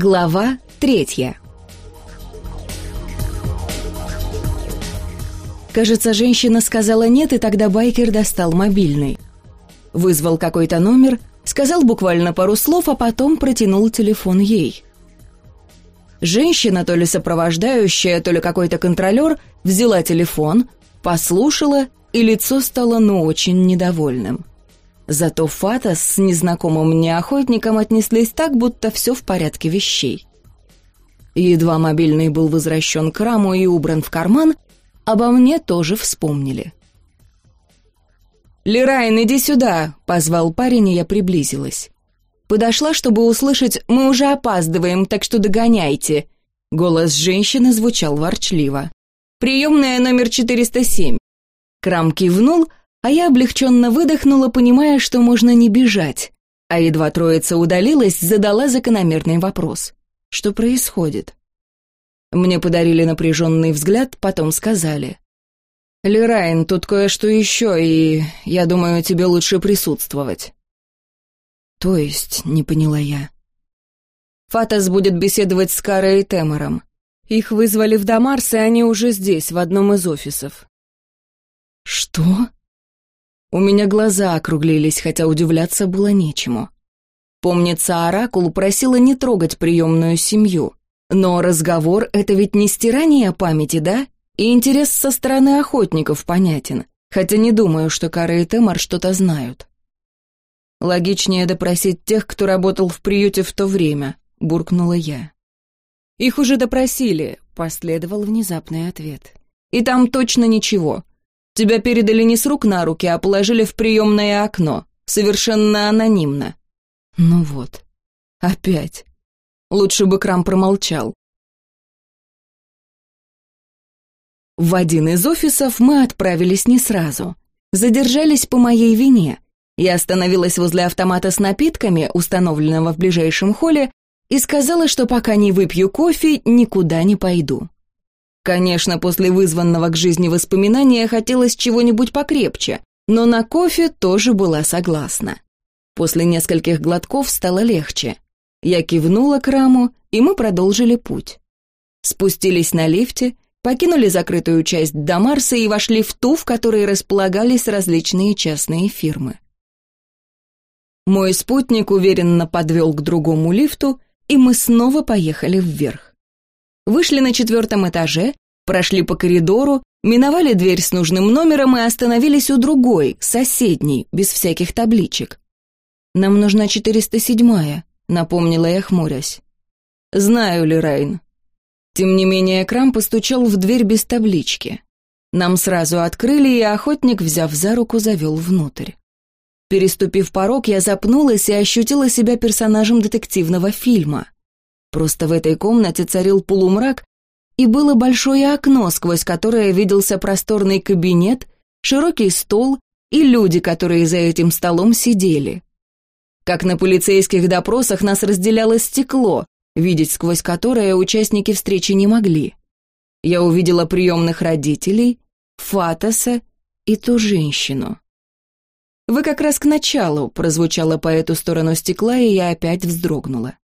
Глава третья Кажется, женщина сказала «нет», и тогда байкер достал мобильный. Вызвал какой-то номер, сказал буквально пару слов, а потом протянул телефон ей. Женщина, то ли сопровождающая, то ли какой-то контролер, взяла телефон, послушала, и лицо стало ну очень недовольным. Зато Фатас с незнакомым мне охотником отнеслись так, будто все в порядке вещей. Едва мобильный был возвращен к раму и убран в карман, обо мне тоже вспомнили. «Лерайн, иди сюда!» — позвал парень, и я приблизилась. Подошла, чтобы услышать «Мы уже опаздываем, так что догоняйте!» Голос женщины звучал ворчливо. «Приемная номер 407». Крам кивнул, а я облегченно выдохнула, понимая, что можно не бежать. А едва троица удалилась, задала закономерный вопрос. Что происходит? Мне подарили напряженный взгляд, потом сказали. «Лерайн, тут кое-что еще, и я думаю, тебе лучше присутствовать». «То есть?» — не поняла я. Фатас будет беседовать с Карой и Темором. Их вызвали в Дамарс, и они уже здесь, в одном из офисов. «Что?» У меня глаза округлились, хотя удивляться было нечему. Помнится, Оракул просила не трогать приемную семью. Но разговор — это ведь не стирание памяти, да? И интерес со стороны охотников понятен. Хотя не думаю, что Кара и Темар что-то знают. Логичнее допросить тех, кто работал в приюте в то время, буркнула я. Их уже допросили, последовал внезапный ответ. И там точно ничего. Тебя передали не с рук на руки, а положили в приемное окно, совершенно анонимно. Ну вот, опять. Лучше бы Крам промолчал. В один из офисов мы отправились не сразу. Задержались по моей вине. Я остановилась возле автомата с напитками, установленного в ближайшем холле, и сказала, что пока не выпью кофе, никуда не пойду. Конечно, после вызванного к жизни воспоминания хотелось чего-нибудь покрепче, но на кофе тоже была согласна. После нескольких глотков стало легче. Я кивнула к раму, и мы продолжили путь. Спустились на лифте, покинули закрытую часть Дамарса и вошли в ту, в которой располагались различные частные фирмы. Мой спутник уверенно подвел к другому лифту, и мы снова поехали вверх. Вышли на четвертом этаже, прошли по коридору, миновали дверь с нужным номером и остановились у другой, соседней, без всяких табличек. «Нам нужна 407-я», — напомнила я, хмурясь. «Знаю ли, Райн». Тем не менее, Крам постучал в дверь без таблички. Нам сразу открыли, и охотник, взяв за руку, завел внутрь. Переступив порог, я запнулась и ощутила себя персонажем детективного фильма. Просто в этой комнате царил полумрак, и было большое окно, сквозь которое виделся просторный кабинет, широкий стол и люди, которые за этим столом сидели. Как на полицейских допросах нас разделяло стекло, видеть сквозь которое участники встречи не могли. Я увидела приемных родителей, Фатаса и ту женщину. «Вы как раз к началу», — прозвучало по эту сторону стекла, и я опять вздрогнула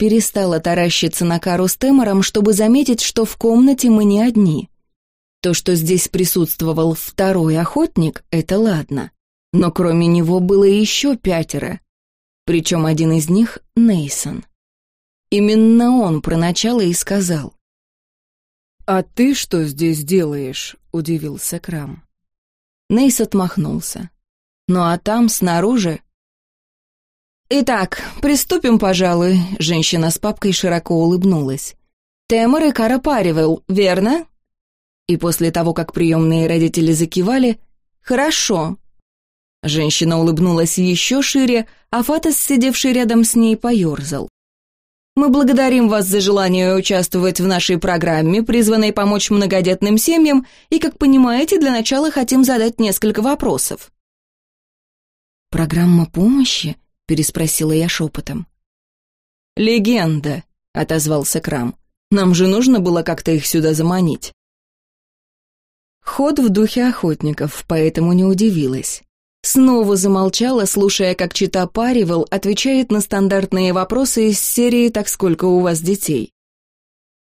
перестала таращиться на Кару с Темором, чтобы заметить, что в комнате мы не одни. То, что здесь присутствовал второй охотник, это ладно. Но кроме него было еще пятеро. Причем один из них — Нейсон. Именно он про начало и сказал. «А ты что здесь делаешь?» — удивился Крам. Нейс отмахнулся. Ну а там, снаружи, «Итак, приступим, пожалуй», — женщина с папкой широко улыбнулась. «Темор и Кара Паривел, верно?» И после того, как приемные родители закивали, «Хорошо». Женщина улыбнулась еще шире, а Фатас, сидевший рядом с ней, поерзал. «Мы благодарим вас за желание участвовать в нашей программе, призванной помочь многодетным семьям, и, как понимаете, для начала хотим задать несколько вопросов». «Программа помощи?» Переспросила я шепотом. «Легенда», — отозвался Крам. «Нам же нужно было как-то их сюда заманить». Ход в духе охотников, поэтому не удивилась. Снова замолчала, слушая, как чита Паривал отвечает на стандартные вопросы из серии «Так сколько у вас детей?».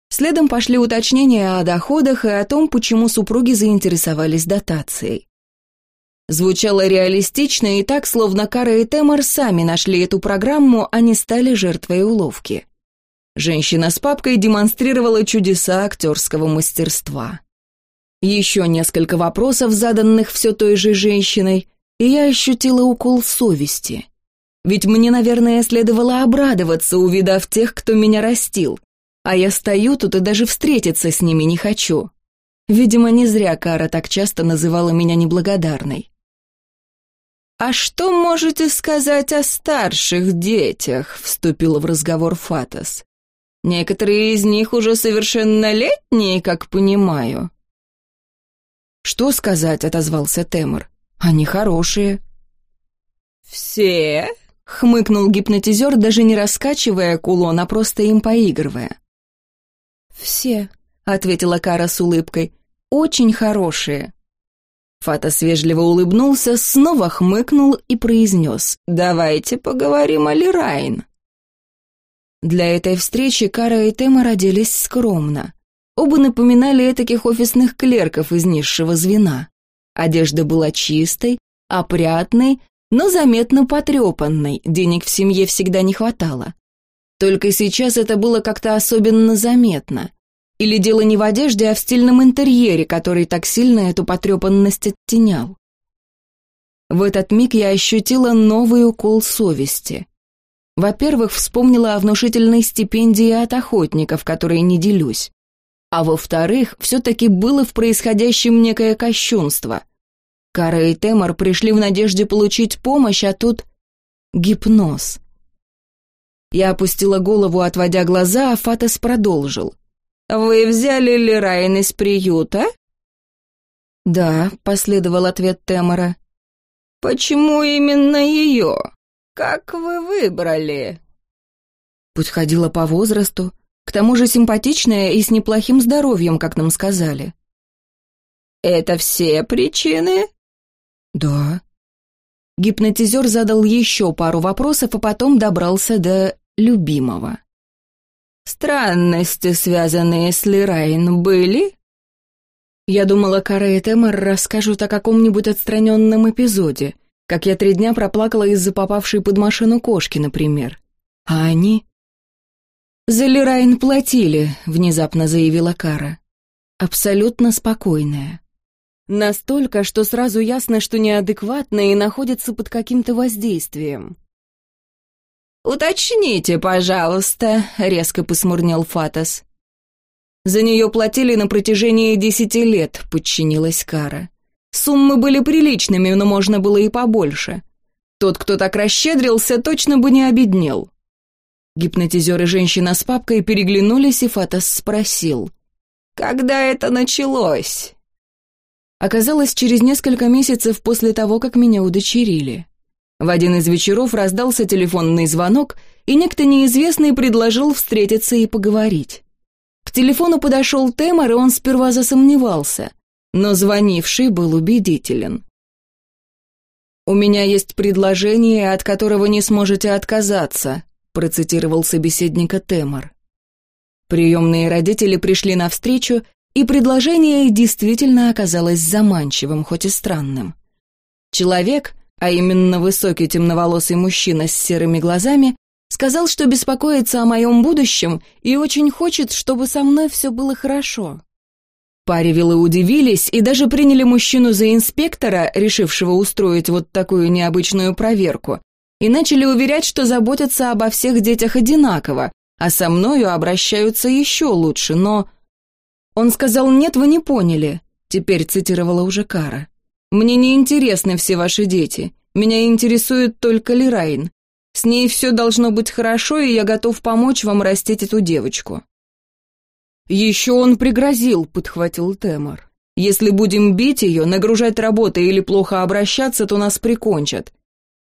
Следом пошли уточнения о доходах и о том, почему супруги заинтересовались дотацией. Звучало реалистично и так, словно Кара и Темор сами нашли эту программу, а не стали жертвой уловки. Женщина с папкой демонстрировала чудеса актерского мастерства. Еще несколько вопросов, заданных все той же женщиной, и я ощутила укол совести. Ведь мне, наверное, следовало обрадоваться, увидав тех, кто меня растил. А я стою тут и даже встретиться с ними не хочу. Видимо, не зря Кара так часто называла меня неблагодарной. «А что можете сказать о старших детях?» — вступил в разговор Фатас. «Некоторые из них уже совершеннолетние, как понимаю». «Что сказать?» — отозвался Темор. «Они хорошие». «Все?» — хмыкнул гипнотизер, даже не раскачивая кулон, а просто им поигрывая. «Все», — ответила Кара с улыбкой. «Очень хорошие». Фатас вежливо улыбнулся, снова хмыкнул и произнес «Давайте поговорим о Лирайн». Для этой встречи Кара и Тема родились скромно. Оба напоминали этаких офисных клерков из низшего звена. Одежда была чистой, опрятной, но заметно потрепанной, денег в семье всегда не хватало. Только сейчас это было как-то особенно заметно. Или дело не в одежде, а в стильном интерьере, который так сильно эту потрепанность оттенял. В этот миг я ощутила новый укол совести. Во-первых, вспомнила о внушительной стипендии от охотников, которой не делюсь. А во-вторых, все-таки было в происходящем некое кощунство. Кара и Темор пришли в надежде получить помощь, а тут гипноз. Я опустила голову, отводя глаза, а Фатес продолжил. «Вы взяли Лерайн из приюта?» «Да», — последовал ответ Темора. «Почему именно ее? Как вы выбрали?» Подходила по возрасту, к тому же симпатичная и с неплохим здоровьем, как нам сказали. «Это все причины?» «Да». Гипнотизер задал еще пару вопросов, а потом добрался до любимого. Странности, связанные с Лирайн, были? Я думала, Кара и Темор расскажут о каком-нибудь отстраненном эпизоде, как я три дня проплакала из-за попавшей под машину кошки, например. А они... «За Лирайн платили», — внезапно заявила Кара. Абсолютно спокойная. Настолько, что сразу ясно, что неадекватная и находится под каким-то воздействием. «Уточните, пожалуйста», — резко посмурнел Фатас. «За нее платили на протяжении десяти лет», — подчинилась Кара. «Суммы были приличными, но можно было и побольше. Тот, кто так расщедрился, точно бы не обеднел». Гипнотизер и женщина с папкой переглянулись, и Фатас спросил. «Когда это началось?» Оказалось, через несколько месяцев после того, как меня удочерили. В один из вечеров раздался телефонный звонок, и некто неизвестный предложил встретиться и поговорить. К телефону подошел Темор, и он сперва засомневался, но звонивший был убедителен. «У меня есть предложение, от которого не сможете отказаться», процитировал собеседника Темор. Приемные родители пришли навстречу, и предложение действительно оказалось заманчивым, хоть и странным. Человек, а именно высокий темноволосый мужчина с серыми глазами, сказал, что беспокоится о моем будущем и очень хочет, чтобы со мной все было хорошо. Паривилы удивились и даже приняли мужчину за инспектора, решившего устроить вот такую необычную проверку, и начали уверять, что заботятся обо всех детях одинаково, а со мною обращаются еще лучше, но... Он сказал, нет, вы не поняли, теперь цитировала уже Кара. Мне не интересны все ваши дети. Меня интересует только Лирайн. С ней все должно быть хорошо, и я готов помочь вам растить эту девочку». «Еще он пригрозил», — подхватил Темор. «Если будем бить ее, нагружать работой или плохо обращаться, то нас прикончат.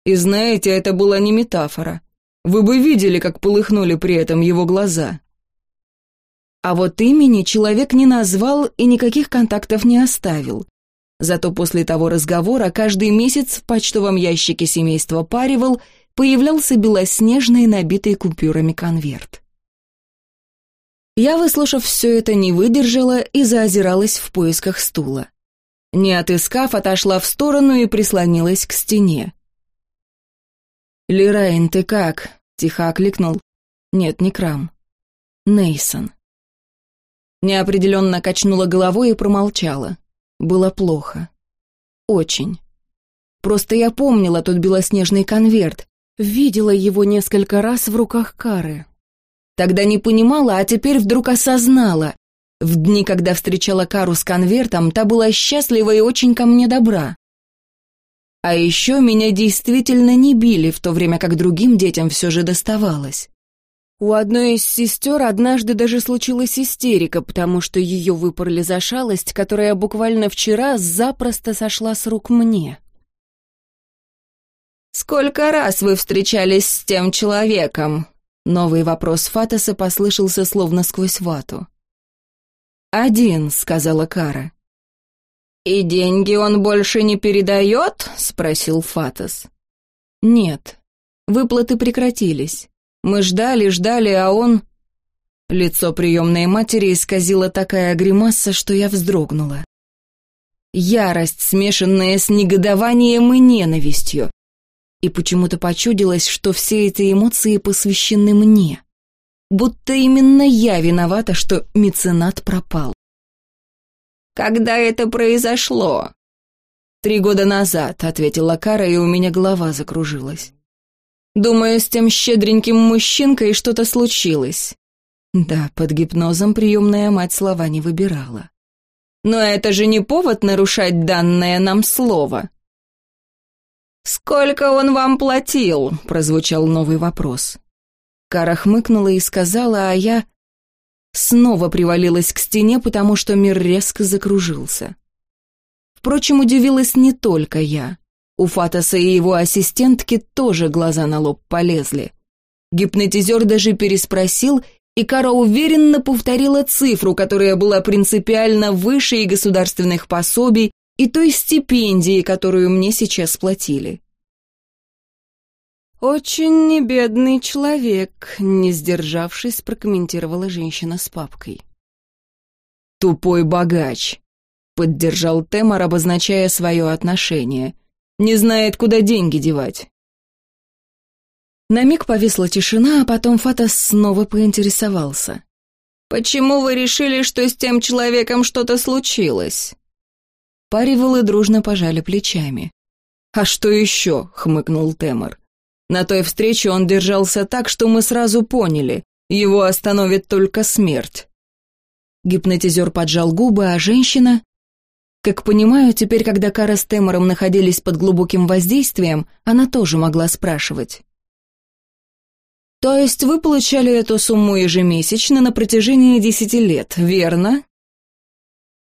И знаете, это была не метафора. Вы бы видели, как полыхнули при этом его глаза». А вот имени человек не назвал и никаких контактов не оставил. Зато после того разговора каждый месяц в почтовом ящике семейства Паривал появлялся белоснежный, набитый купюрами конверт. Я, выслушав все это, не выдержала и заозиралась в поисках стула. Не отыскав, отошла в сторону и прислонилась к стене. «Лирайн, ты как?» — тихо окликнул. «Нет, не Крам. Нейсон». Неопределенно качнула головой и промолчала. Было плохо. Очень. Просто я помнила тот белоснежный конверт, видела его несколько раз в руках Кары. Тогда не понимала, а теперь вдруг осознала. В дни, когда встречала Кару с конвертом, та была счастлива и очень ко мне добра. А еще меня действительно не били, в то время как другим детям все же доставалось. У одной из сестер однажды даже случилась истерика, потому что ее выпорли за шалость, которая буквально вчера запросто сошла с рук мне. «Сколько раз вы встречались с тем человеком?» Новый вопрос Фатоса послышался словно сквозь вату. «Один», — сказала Кара. «И деньги он больше не передает?» — спросил Фатос. «Нет, выплаты прекратились. Мы ждали, ждали, а он...» Лицо приемной матери исказило такая гримаса, что я вздрогнула. Ярость, смешанная с негодованием и ненавистью. И почему-то почудилось, что все эти эмоции посвящены мне. Будто именно я виновата, что меценат пропал. «Когда это произошло?» «Три года назад», — ответила Кара, и у меня голова закружилась. Думаю, с тем щедреньким мужчинкой что-то случилось. Да, под гипнозом приемная мать слова не выбирала. Но это же не повод нарушать данное нам слово. «Сколько он вам платил?» — прозвучал новый вопрос. Кара хмыкнула и сказала, а я снова привалилась к стене, потому что мир резко закружился. Впрочем, удивилась не только я. У Фатаса и его ассистентки тоже глаза на лоб полезли. Гипнотизер даже переспросил, и Кара уверенно повторила цифру, которая была принципиально выше и государственных пособий, и той стипендии, которую мне сейчас платили. «Очень небедный человек», — не сдержавшись, прокомментировала женщина с папкой. «Тупой богач», — поддержал Темор, обозначая свое отношение — не знает, куда деньги девать. На миг повисла тишина, а потом Фатас снова поинтересовался. «Почему вы решили, что с тем человеком что-то случилось?» Паривалы дружно пожали плечами. «А что еще?» — хмыкнул Темор. «На той встрече он держался так, что мы сразу поняли, его остановит только смерть». Гипнотизер поджал губы, а женщина как понимаю, теперь, когда Кара с Темором находились под глубоким воздействием, она тоже могла спрашивать. «То есть вы получали эту сумму ежемесячно на протяжении десяти лет, верно?»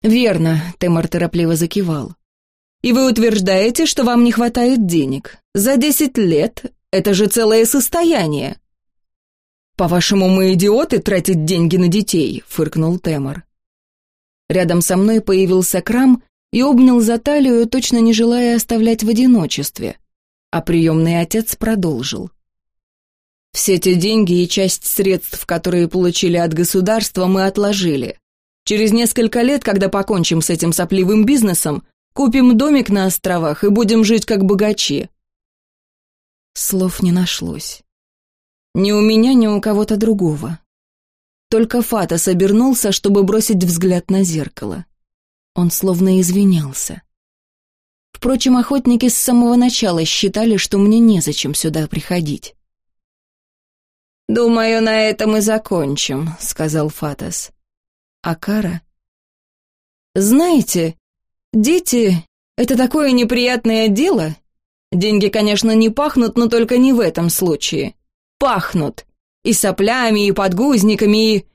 «Верно», — Темор торопливо закивал. «И вы утверждаете, что вам не хватает денег. За десять лет это же целое состояние». «По-вашему, мы идиоты тратить деньги на детей?» — фыркнул Темор. Рядом со мной появился Крам и обнял за талию, точно не желая оставлять в одиночестве. А приемный отец продолжил. «Все те деньги и часть средств, которые получили от государства, мы отложили. Через несколько лет, когда покончим с этим сопливым бизнесом, купим домик на островах и будем жить как богачи». Слов не нашлось. Ни у меня, ни у кого-то другого. Только Фатас обернулся, чтобы бросить взгляд на зеркало. Он словно извинялся. Впрочем, охотники с самого начала считали, что мне незачем сюда приходить. «Думаю, на этом и закончим», — сказал Фатас. «А Кара?» «Знаете, дети — это такое неприятное дело. Деньги, конечно, не пахнут, но только не в этом случае. Пахнут. И соплями, и подгузниками, и...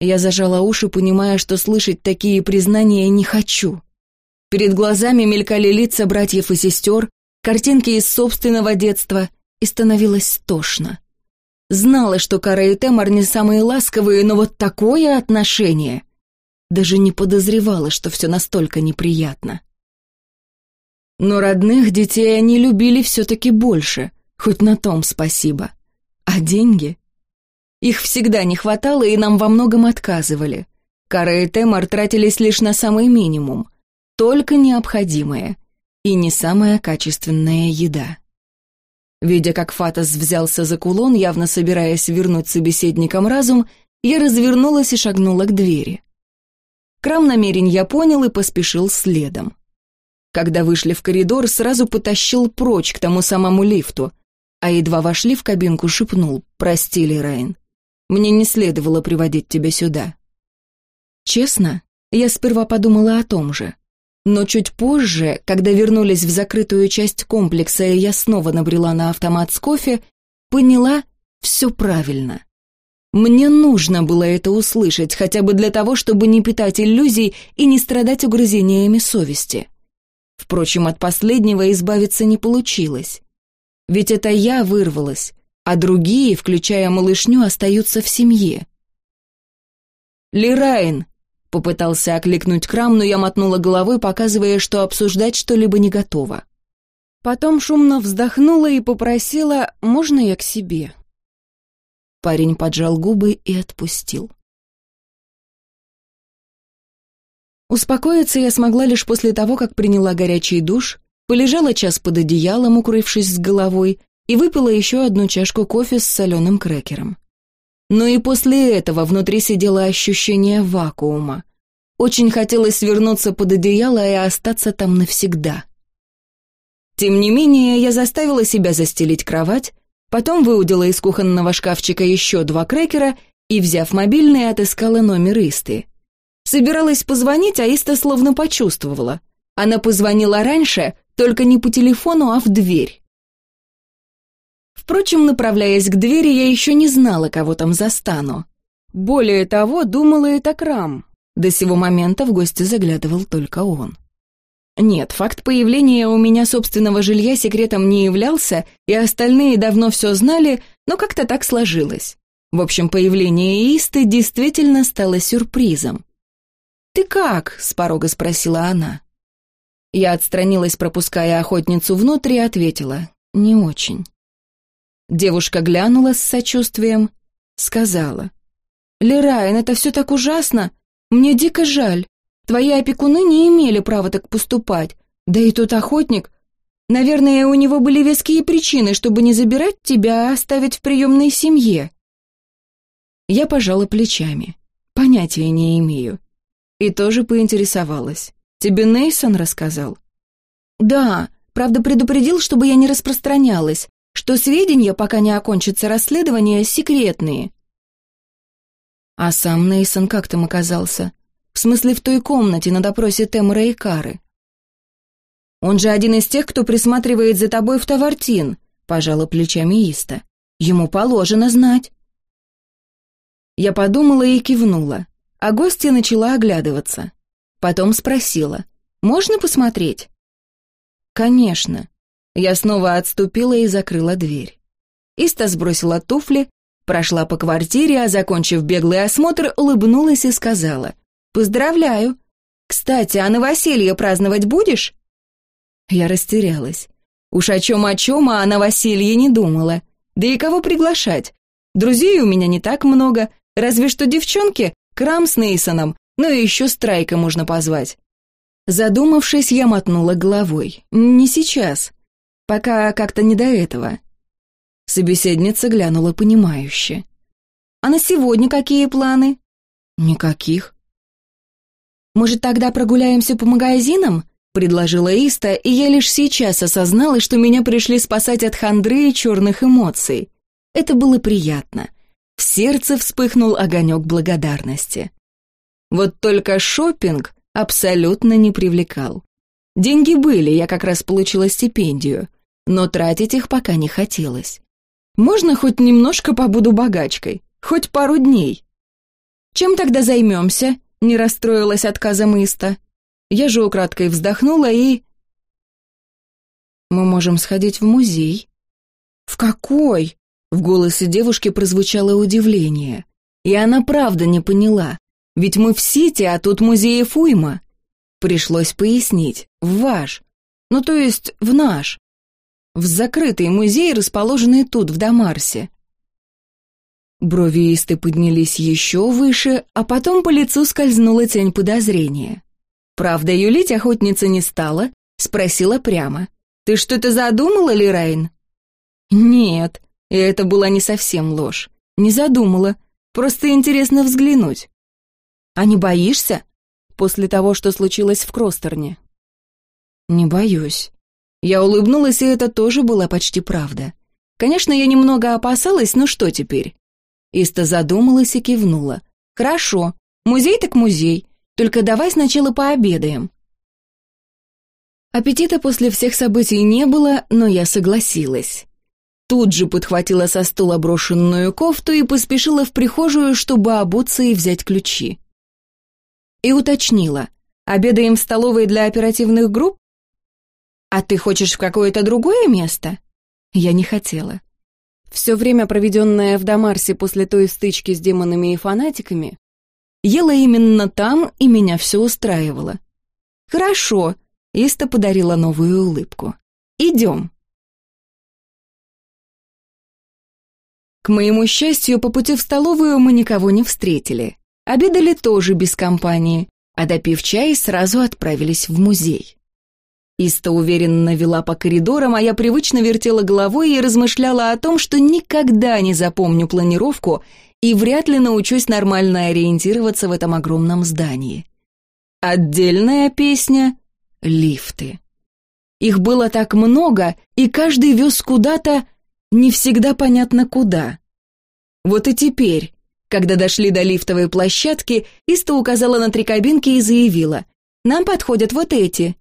Я зажала уши, понимая, что слышать такие признания не хочу. Перед глазами мелькали лица братьев и сестер, картинки из собственного детства, и становилось тошно. Знала, что Кара и Темар не самые ласковые, но вот такое отношение... Даже не подозревала, что все настолько неприятно. Но родных детей они любили все-таки больше, хоть на том спасибо. А деньги? Их всегда не хватало, и нам во многом отказывали. Кара и Темар тратились лишь на самый минимум, только необходимое, и не самая качественная еда. Видя, как Фатас взялся за кулон, явно собираясь вернуть собеседникам разум, я развернулась и шагнула к двери. Крам намерень я понял и поспешил следом. Когда вышли в коридор, сразу потащил прочь к тому самому лифту, а едва вошли в кабинку, шепнул «Прости, Лерайн, мне не следовало приводить тебя сюда». Честно, я сперва подумала о том же. Но чуть позже, когда вернулись в закрытую часть комплекса, и я снова набрела на автомат с кофе, поняла все правильно. Мне нужно было это услышать, хотя бы для того, чтобы не питать иллюзий и не страдать угрызениями совести. Впрочем, от последнего избавиться не получилось. Ведь это я вырвалась, а другие, включая малышню, остаются в семье. «Лирайн!» — попытался окликнуть Крам, но я мотнула головой, показывая, что обсуждать что-либо не готова. Потом шумно вздохнула и попросила «можно я к себе?». Парень поджал губы и отпустил. Успокоиться я смогла лишь после того, как приняла горячий душ, полежала час под одеялом, укрывшись с головой, и выпила еще одну чашку кофе с соленым крекером. Но и после этого внутри сидело ощущение вакуума. Очень хотелось вернуться под одеяло и остаться там навсегда. Тем не менее, я заставила себя застелить кровать, Потом выудила из кухонного шкафчика еще два крекера и, взяв мобильный, отыскала номер Исты. Собиралась позвонить, а Иста словно почувствовала. Она позвонила раньше, только не по телефону, а в дверь. Впрочем, направляясь к двери, я еще не знала, кого там застану. Более того, думала это Крам. До сего момента в гости заглядывал только он. Нет, факт появления у меня собственного жилья секретом не являлся, и остальные давно все знали, но как-то так сложилось. В общем, появление Исты действительно стало сюрпризом. «Ты как?» — с порога спросила она. Я отстранилась, пропуская охотницу внутрь, и ответила «не очень». Девушка глянула с сочувствием, сказала «Лерайн, это все так ужасно, мне дико жаль. Твои опекуны не имели права так поступать. Да и тот охотник... Наверное, у него были веские причины, чтобы не забирать тебя, а оставить в приемной семье. Я пожала плечами. Понятия не имею. И тоже поинтересовалась. Тебе Нейсон рассказал? Да, правда предупредил, чтобы я не распространялась, что сведения, пока не окончится расследование, секретные. А сам Нейсон как там оказался? В смысле, в той комнате на допросе Темора и Кары. «Он же один из тех, кто присматривает за тобой в Тавартин», — пожала плечами Иста. «Ему положено знать». Я подумала и кивнула, а гостья начала оглядываться. Потом спросила, «Можно посмотреть?» «Конечно». Я снова отступила и закрыла дверь. Иста сбросила туфли, прошла по квартире, а, закончив беглый осмотр, улыбнулась и сказала, «Поздравляю! Кстати, а новоселье праздновать будешь?» Я растерялась. Уж о чем о чем, а о новоселье не думала. Да и кого приглашать? Друзей у меня не так много, разве что девчонки, Крам с Нейсоном, ну и еще Страйка можно позвать. Задумавшись, я мотнула головой. Не сейчас. Пока как-то не до этого. Собеседница глянула понимающе. «А на сегодня какие планы?» «Никаких. «Может, тогда прогуляемся по магазинам?» — предложила Иста, и я лишь сейчас осознала, что меня пришли спасать от хандры и черных эмоций. Это было приятно. В сердце вспыхнул огонек благодарности. Вот только шопинг абсолютно не привлекал. Деньги были, я как раз получила стипендию, но тратить их пока не хотелось. Можно хоть немножко побуду богачкой, хоть пару дней. Чем тогда займемся? не расстроилась отказом Иста. Я же украдкой вздохнула и... «Мы можем сходить в музей». «В какой?» В голосе девушки прозвучало удивление. И она правда не поняла. Ведь мы в Сити, а тут музеев уйма. Пришлось пояснить. В ваш. Ну, то есть в наш. В закрытый музей, расположенный тут, в Дамарсе. Брови Исты поднялись еще выше, а потом по лицу скользнула тень подозрения. Правда, юлить охотница не стала, спросила прямо. «Ты что-то задумала, Лирайн?» «Нет», и это была не совсем ложь. Не задумала, просто интересно взглянуть. «А не боишься?» После того, что случилось в Кростерне. «Не боюсь». Я улыбнулась, и это тоже была почти правда. Конечно, я немного опасалась, но что теперь? Иста задумалась и кивнула. «Хорошо, музей так музей, только давай сначала пообедаем». Аппетита после всех событий не было, но я согласилась. Тут же подхватила со стула брошенную кофту и поспешила в прихожую, чтобы обуться и взять ключи. И уточнила, обедаем в столовой для оперативных групп? А ты хочешь в какое-то другое место? Я не хотела. Все время, проведенное в Дамарсе после той стычки с демонами и фанатиками, ела именно там, и меня все устраивало. «Хорошо», — Иста подарила новую улыбку. «Идем». К моему счастью, по пути в столовую мы никого не встретили. Обедали тоже без компании, а допив чай, сразу отправились в музей. Иста уверенно вела по коридорам, а я привычно вертела головой и размышляла о том, что никогда не запомню планировку и вряд ли научусь нормально ориентироваться в этом огромном здании. Отдельная песня — лифты. Их было так много, и каждый вез куда-то, не всегда понятно куда. Вот и теперь, когда дошли до лифтовой площадки, Иста указала на три кабинки и заявила, «Нам подходят вот эти».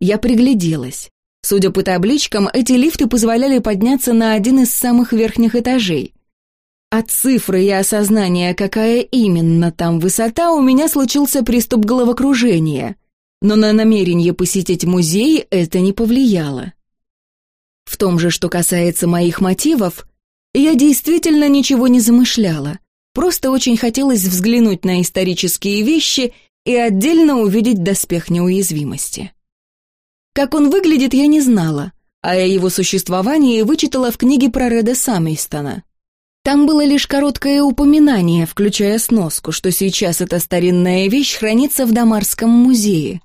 Я пригляделась. Судя по табличкам, эти лифты позволяли подняться на один из самых верхних этажей. От цифры и осознания, какая именно там высота, у меня случился приступ головокружения. Но на намерение посетить музей это не повлияло. В том же, что касается моих мотивов, я действительно ничего не замышляла. Просто очень хотелось взглянуть на исторические вещи и отдельно увидеть доспех неуязвимости. Как он выглядит, я не знала, а о его существовании вычитала в книге про Реда Саммейстона. Там было лишь короткое упоминание, включая сноску, что сейчас эта старинная вещь хранится в Дамарском музее.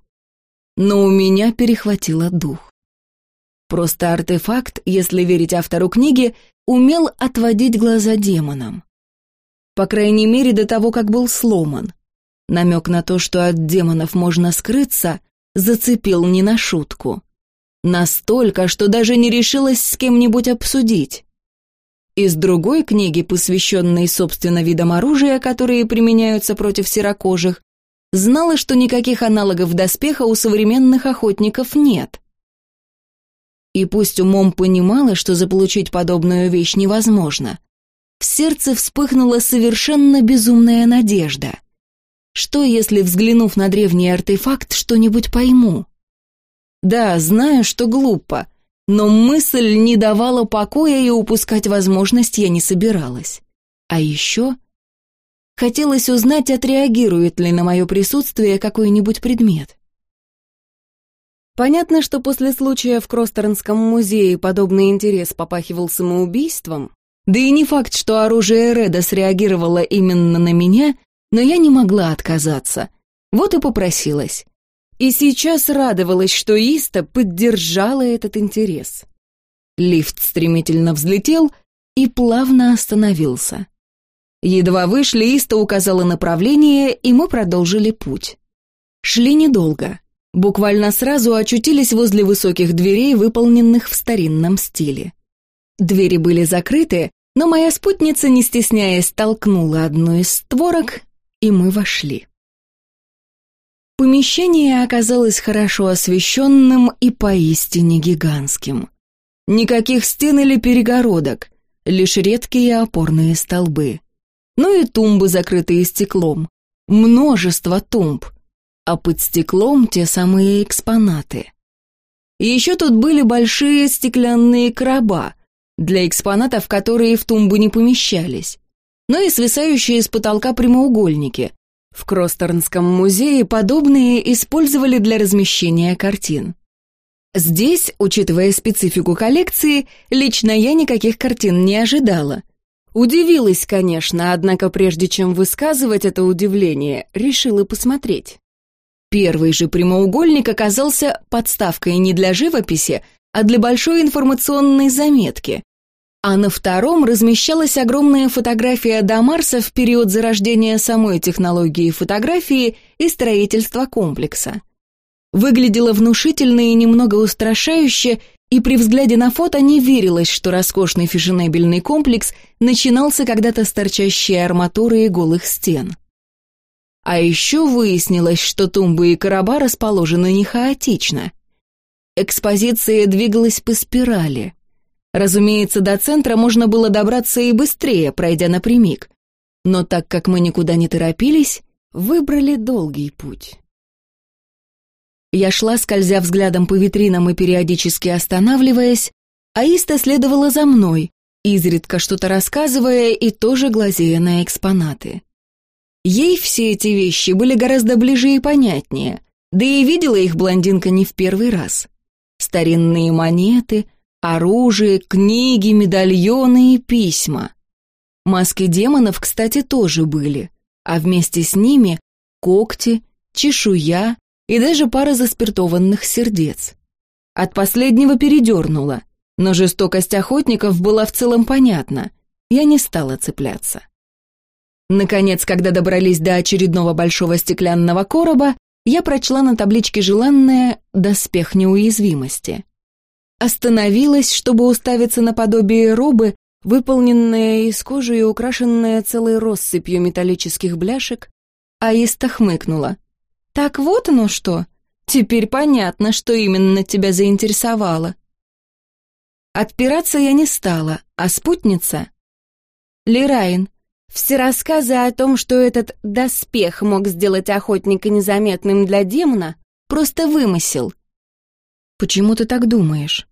Но у меня перехватило дух. Просто артефакт, если верить автору книги, умел отводить глаза демонам. По крайней мере, до того, как был сломан. Намек на то, что от демонов можно скрыться, зацепил не на шутку. Настолько, что даже не решилась с кем-нибудь обсудить. Из другой книги, посвященной, собственно, видам оружия, которые применяются против серокожих, знала, что никаких аналогов доспеха у современных охотников нет. И пусть умом понимала, что заполучить подобную вещь невозможно, в сердце вспыхнула совершенно безумная надежда. Что, если, взглянув на древний артефакт, что-нибудь пойму? Да, знаю, что глупо, но мысль не давала покоя и упускать возможность я не собиралась. А еще хотелось узнать, отреагирует ли на мое присутствие какой-нибудь предмет. Понятно, что после случая в Кростернском музее подобный интерес попахивал самоубийством, да и не факт, что оружие Реда среагировало именно на меня, но я не могла отказаться. Вот и попросилась. И сейчас радовалась, что Иста поддержала этот интерес. Лифт стремительно взлетел и плавно остановился. Едва вышли, Иста указала направление, и мы продолжили путь. Шли недолго. Буквально сразу очутились возле высоких дверей, выполненных в старинном стиле. Двери были закрыты, но моя спутница, не стесняясь, толкнула одну из створок, и мы вошли. Помещение оказалось хорошо освещенным и поистине гигантским. Никаких стен или перегородок, лишь редкие опорные столбы. Ну и тумбы, закрытые стеклом. Множество тумб, а под стеклом те самые экспонаты. Еще тут были большие стеклянные короба для экспонатов, которые в тумбу не помещались но и свисающие с потолка прямоугольники. В Кростернском музее подобные использовали для размещения картин. Здесь, учитывая специфику коллекции, лично я никаких картин не ожидала. Удивилась, конечно, однако прежде чем высказывать это удивление, решила посмотреть. Первый же прямоугольник оказался подставкой не для живописи, а для большой информационной заметки. А на втором размещалась огромная фотография до Марса в период зарождения самой технологии фотографии и строительства комплекса. Выглядело внушительно и немного устрашающе, и при взгляде на фото не верилось, что роскошный фешенебельный комплекс начинался когда-то с торчащей арматуры и голых стен. А еще выяснилось, что тумбы и короба расположены не хаотично. Экспозиция двигалась по спирали. Разумеется, до центра можно было добраться и быстрее, пройдя напрямик. Но так как мы никуда не торопились, выбрали долгий путь. Я шла, скользя взглядом по витринам и периодически останавливаясь, а Иста следовала за мной, изредка что-то рассказывая и тоже глазея на экспонаты. Ей все эти вещи были гораздо ближе и понятнее, да и видела их блондинка не в первый раз. Старинные монеты, оружие, книги, медальоны и письма. Маски демонов, кстати, тоже были, а вместе с ними когти, чешуя, и даже пара заспиртованных сердец. От последнего передернула, но жестокость охотников была в целом понятна. Я не стала цепляться. Наконец, когда добрались до очередного большого стеклянного короба, я прочла на табличке желанное «Доспех неуязвимости». Остановилась, чтобы уставиться на подобие робы, выполненное из кожи и украшенное целой россыпью металлических бляшек, а Иста хмыкнула. «Так вот оно что. Теперь понятно, что именно тебя заинтересовало». Отпираться я не стала, а спутница... Лирайн, все рассказы о том, что этот доспех мог сделать охотника незаметным для демона, просто вымысел. «Почему ты так думаешь?»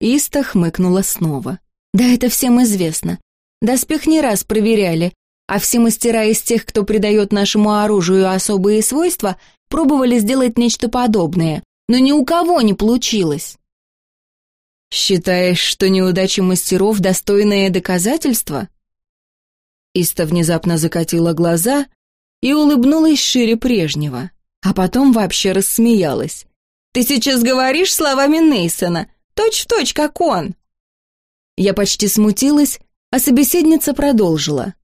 Иста хмыкнула снова. «Да это всем известно. Доспех не раз проверяли, а все мастера из тех, кто придает нашему оружию особые свойства, пробовали сделать нечто подобное, но ни у кого не получилось. «Считаешь, что неудачи мастеров — достойное доказательство?» Иста внезапно закатила глаза и улыбнулась шире прежнего, а потом вообще рассмеялась. «Ты сейчас говоришь словами Нейсона, точь-в-точь, точь, как он!» Я почти смутилась, а собеседница продолжила.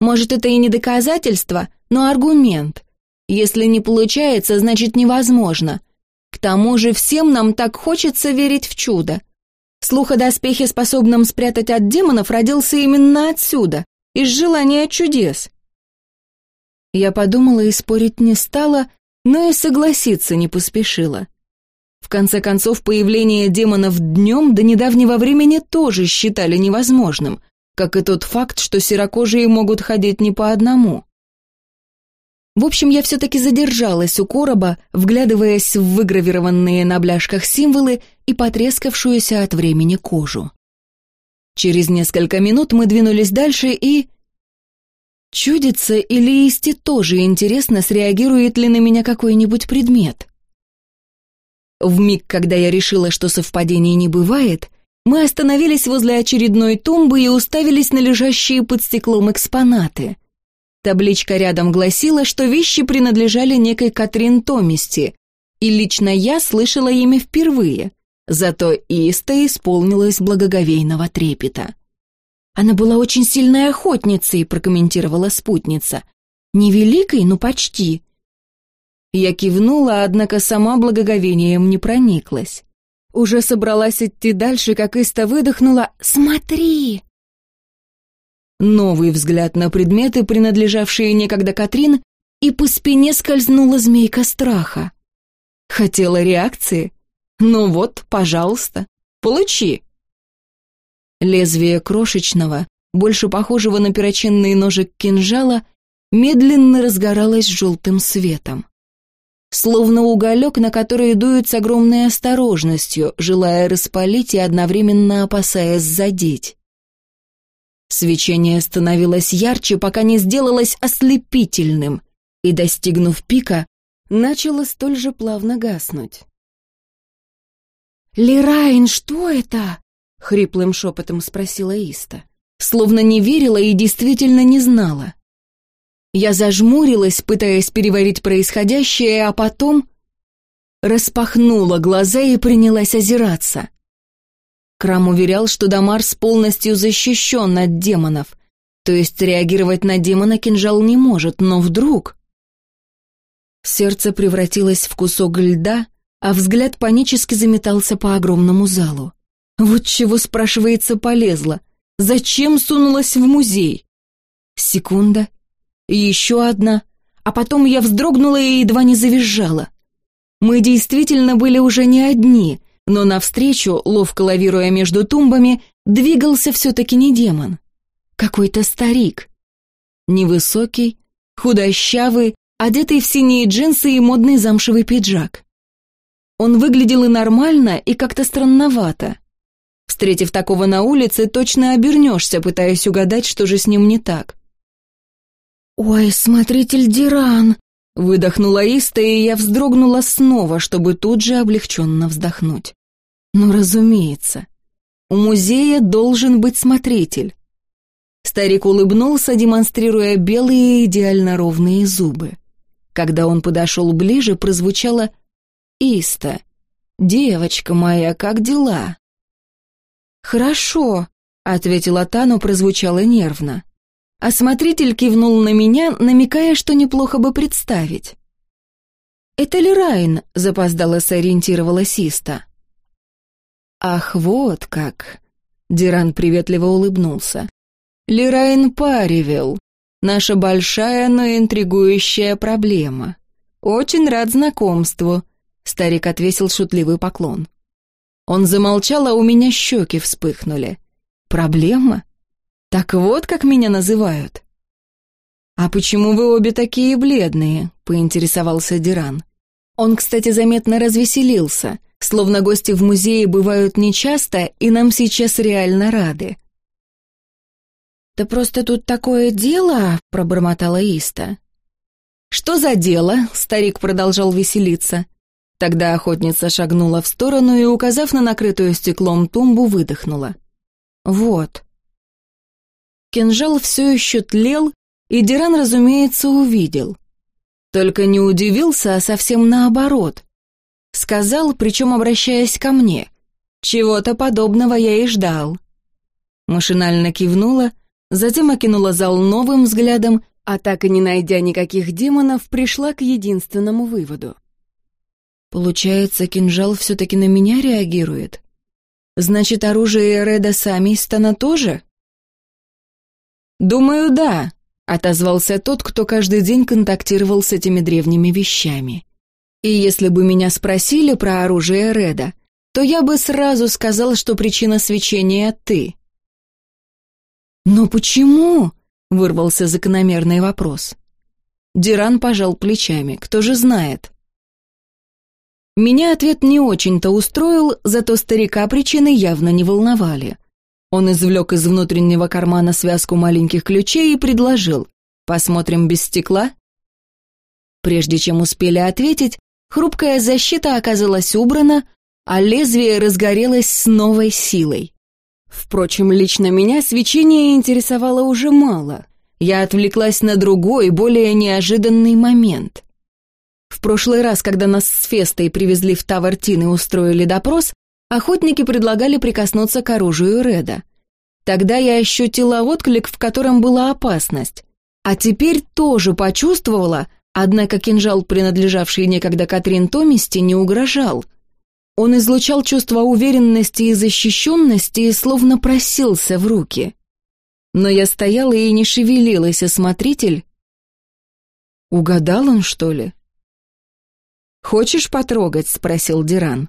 «Может, это и не доказательство, но аргумент. Если не получается, значит невозможно. К тому же всем нам так хочется верить в чудо. Слух о доспехе, способном спрятать от демонов, родился именно отсюда, из желания чудес. Я подумала и спорить не стала, но и согласиться не поспешила. В конце концов, появление демонов днем до недавнего времени тоже считали невозможным, как и тот факт, что серокожие могут ходить не по одному. В общем, я все-таки задержалась у короба, вглядываясь в выгравированные на бляшках символы и потрескавшуюся от времени кожу. Через несколько минут мы двинулись дальше и... Чудится или Исти тоже интересно, среагирует ли на меня какой-нибудь предмет. В миг, когда я решила, что совпадений не бывает, мы остановились возле очередной тумбы и уставились на лежащие под стеклом экспонаты. Табличка рядом гласила, что вещи принадлежали некой Катрин Томисти, и лично я слышала имя впервые, зато Иста исполнилась благоговейного трепета. «Она была очень сильной охотницей», — прокомментировала спутница. «Невеликой, но почти». Я кивнула, однако сама благоговением не прониклась. Уже собралась идти дальше, как Иста выдохнула «Смотри!» Новый взгляд на предметы, принадлежавшие некогда Катрин, и по спине скользнула змейка страха. Хотела реакции? Ну вот, пожалуйста, получи. Лезвие крошечного, больше похожего на перочинный ножик кинжала, медленно разгоралось желтым светом. Словно уголек, на который дуют с огромной осторожностью, желая распалить и одновременно опасаясь задеть. Свечение становилось ярче, пока не сделалось ослепительным, и, достигнув пика, начало столь же плавно гаснуть. «Лерайн, что это?» — хриплым шепотом спросила Иста. Словно не верила и действительно не знала. Я зажмурилась, пытаясь переварить происходящее, а потом распахнула глаза и принялась озираться. Крам уверял, что Дамарс полностью защищен от демонов, то есть реагировать на демона кинжал не может, но вдруг... Сердце превратилось в кусок льда, а взгляд панически заметался по огромному залу. Вот чего, спрашивается, полезла. Зачем сунулась в музей? Секунда, еще одна, а потом я вздрогнула и едва не завизжала. Мы действительно были уже не одни, но навстречу, ловко лавируя между тумбами, двигался все-таки не демон. Какой-то старик. Невысокий, худощавый, одетый в синие джинсы и модный замшевый пиджак. Он выглядел и нормально, и как-то странновато. Встретив такого на улице, точно обернешься, пытаясь угадать, что же с ним не так. «Ой, смотритель Диран!» Выдохнула Иста, и я вздрогнула снова, чтобы тут же облегченно вздохнуть. Ну, разумеется. У музея должен быть смотритель. Старик улыбнулся, демонстрируя белые идеально ровные зубы. Когда он подошел ближе, прозвучало «Иста, девочка моя, как дела?» «Хорошо», — ответила та, но прозвучало нервно. Осмотритель кивнул на меня, намекая, что неплохо бы представить. «Это ли Райн?» — запоздало сориентировала Систа. «Ах, вот как!» — Диран приветливо улыбнулся. «Лирайн Паривел. Наша большая, но интригующая проблема. Очень рад знакомству», — старик отвесил шутливый поклон. Он замолчал, а у меня щеки вспыхнули. «Проблема? Так вот, как меня называют. А почему вы обе такие бледные? поинтересовался Диран. Он, кстати, заметно развеселился, словно гости в музее бывают нечасто, и нам сейчас реально рады. «Да просто тут такое дело», — пробормотала Иста. «Что за дело?» — старик продолжал веселиться. Тогда охотница шагнула в сторону и, указав на накрытую стеклом тумбу, выдохнула. «Вот». Кинжал все еще тлел, и Диран, разумеется, увидел. Только не удивился, а совсем наоборот. Сказал, причем обращаясь ко мне. Чего-то подобного я и ждал. Машинально кивнула, затем окинула зал новым взглядом, а так и не найдя никаких демонов, пришла к единственному выводу. Получается, кинжал все-таки на меня реагирует? Значит, оружие Реда Самистона тоже? «Думаю, да», — отозвался тот, кто каждый день контактировал с этими древними вещами. «И если бы меня спросили про оружие Реда, то я бы сразу сказал, что причина свечения — ты». «Но почему?» — вырвался закономерный вопрос. Диран пожал плечами. «Кто же знает?» Меня ответ не очень-то устроил, зато старика причины явно не волновали. Он извлек из внутреннего кармана связку маленьких ключей и предложил «Посмотрим без стекла?» Прежде чем успели ответить, хрупкая защита оказалась убрана, а лезвие разгорелось с новой силой. Впрочем, лично меня свечение интересовало уже мало. Я отвлеклась на другой, более неожиданный момент. Прошлый раз, когда нас с Фестой привезли в Тавартин и устроили допрос, охотники предлагали прикоснуться к оружию Реда. Тогда я ощутила отклик, в котором была опасность. А теперь тоже почувствовала, однако кинжал, принадлежавший некогда Катрин Томисти, не угрожал. Он излучал чувство уверенности и защищенности и словно просился в руки. Но я стояла и не шевелилась, а смотритель... Угадал он, что ли? «Хочешь потрогать?» — спросил Диран.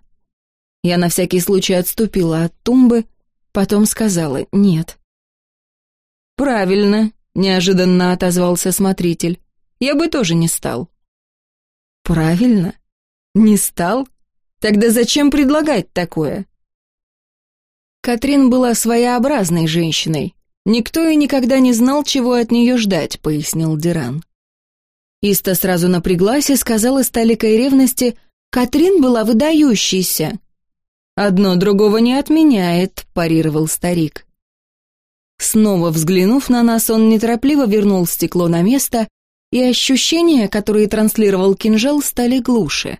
Я на всякий случай отступила от тумбы, потом сказала «нет». «Правильно», — неожиданно отозвался смотритель. «Я бы тоже не стал». «Правильно? Не стал? Тогда зачем предлагать такое?» Катрин была своеобразной женщиной. Никто и никогда не знал, чего от нее ждать, пояснил Диран. Иста сразу напряглась и сказала с толикой ревности, «Катрин была выдающейся». «Одно другого не отменяет», — парировал старик. Снова взглянув на нас, он неторопливо вернул стекло на место, и ощущения, которые транслировал кинжал, стали глуше.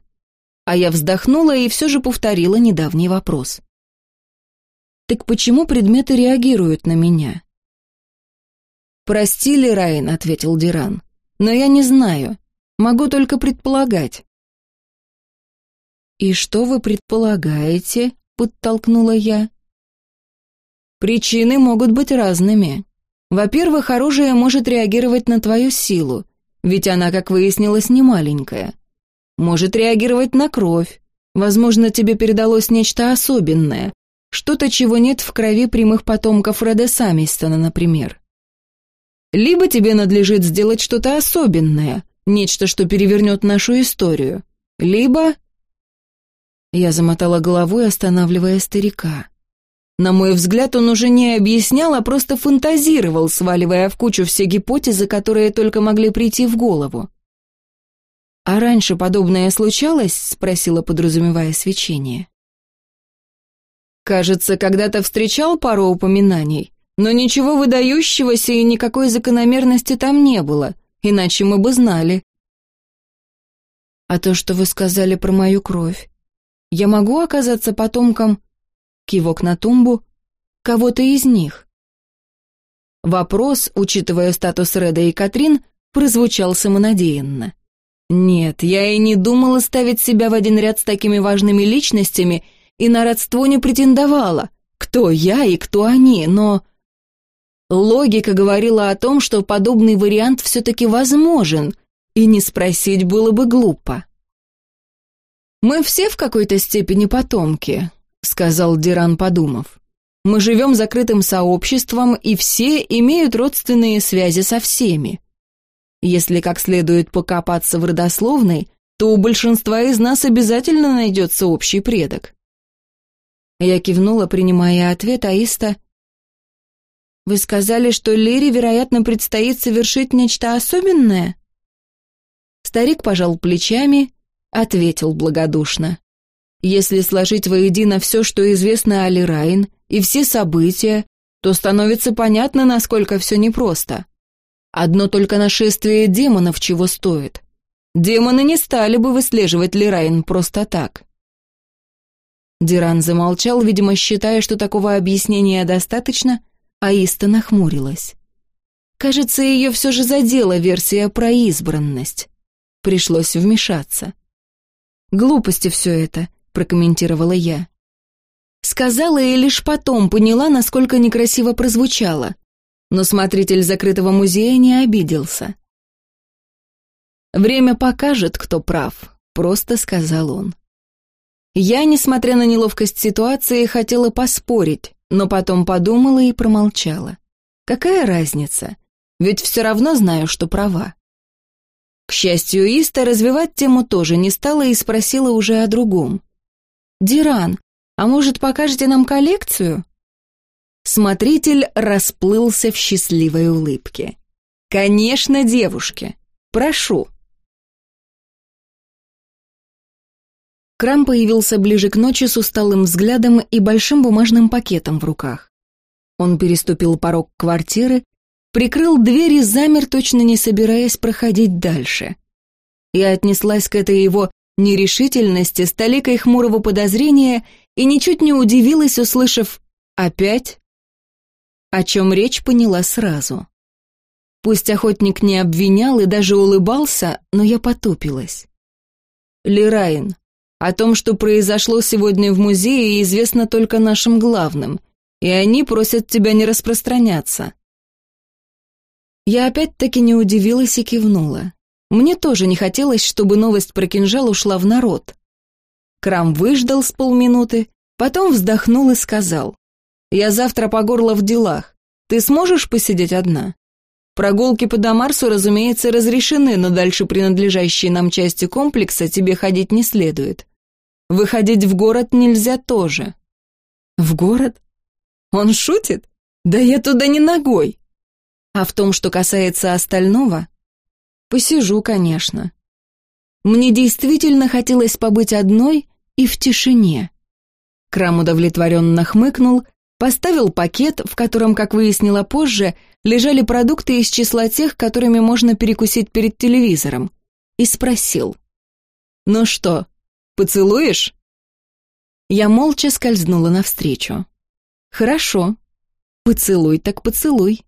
А я вздохнула и все же повторила недавний вопрос. «Так почему предметы реагируют на меня?» «Прости, Лерайн», — ответил Диран, — «но я не знаю. Могу только предполагать». «И что вы предполагаете?» — подтолкнула я. «Причины могут быть разными. Во-первых, оружие может реагировать на твою силу, ведь она, как выяснилось, не маленькая. Может реагировать на кровь. Возможно, тебе передалось нечто особенное, что-то, чего нет в крови прямых потомков Реда Самистона, например. Либо тебе надлежит сделать что-то особенное, нечто, что перевернет нашу историю. Либо... Я замотала головой, останавливая старика. На мой взгляд, он уже не объяснял, а просто фантазировал, сваливая в кучу все гипотезы, которые только могли прийти в голову. «А раньше подобное случалось?» — спросила, подразумевая свечение. «Кажется, когда-то встречал пару упоминаний, но ничего выдающегося и никакой закономерности там не было, иначе мы бы знали». «А то, что вы сказали про мою кровь, я могу оказаться потомком кивок на тумбу, кого-то из них. Вопрос, учитывая статус Реда и Катрин, прозвучал самонадеянно. Нет, я и не думала ставить себя в один ряд с такими важными личностями и на родство не претендовала. Кто я и кто они, но... Логика говорила о том, что подобный вариант все-таки возможен, и не спросить было бы глупо. Мы все в какой-то степени потомки, сказал Диран, подумав. Мы живем закрытым сообществом, и все имеют родственные связи со всеми. Если как следует покопаться в родословной, то у большинства из нас обязательно найдется общий предок. Я кивнула, принимая ответ Аиста. «Вы сказали, что Лере, вероятно, предстоит совершить нечто особенное?» Старик пожал плечами, ответил благодушно. Если сложить воедино все, что известно о Лирайн, и все события, то становится понятно, насколько все непросто. Одно только нашествие демонов чего стоит. Демоны не стали бы выслеживать Лирайн просто так. Диран замолчал, видимо, считая, что такого объяснения достаточно, а Иста нахмурилась. Кажется, ее все же задела версия про избранность. Пришлось вмешаться. Глупости все это прокомментировала я. Сказала и лишь потом поняла, насколько некрасиво прозвучало. Но смотритель закрытого музея не обиделся. «Время покажет, кто прав», — просто сказал он. Я, несмотря на неловкость ситуации, хотела поспорить, но потом подумала и промолчала. Какая разница? Ведь все равно знаю, что права. К счастью, Иста развивать тему тоже не стала и спросила уже о другом. «Диран, а может, покажете нам коллекцию?» Смотритель расплылся в счастливой улыбке. «Конечно, девушки! Прошу!» Крам появился ближе к ночи с усталым взглядом и большим бумажным пакетом в руках. Он переступил порог квартиры, прикрыл дверь и замер, точно не собираясь проходить дальше. Я отнеслась к этой его нерешительности, с толикой хмурого подозрения и ничуть не удивилась, услышав «опять?», о чем речь поняла сразу. Пусть охотник не обвинял и даже улыбался, но я потупилась. «Лерайн, о том, что произошло сегодня в музее, известно только нашим главным, и они просят тебя не распространяться». Я опять-таки не удивилась и кивнула. Мне тоже не хотелось, чтобы новость про кинжал ушла в народ. Крам выждал с полминуты, потом вздохнул и сказал. «Я завтра по горло в делах. Ты сможешь посидеть одна?» Прогулки по Дамарсу, разумеется, разрешены, но дальше принадлежащей нам части комплекса тебе ходить не следует. Выходить в город нельзя тоже. В город? Он шутит? Да я туда не ногой. А в том, что касается остального, Посижу, конечно. Мне действительно хотелось побыть одной и в тишине. Крам удовлетворенно хмыкнул, поставил пакет, в котором, как выяснила позже, лежали продукты из числа тех, которыми можно перекусить перед телевизором, и спросил. «Ну что, поцелуешь?» Я молча скользнула навстречу. «Хорошо. Поцелуй так поцелуй».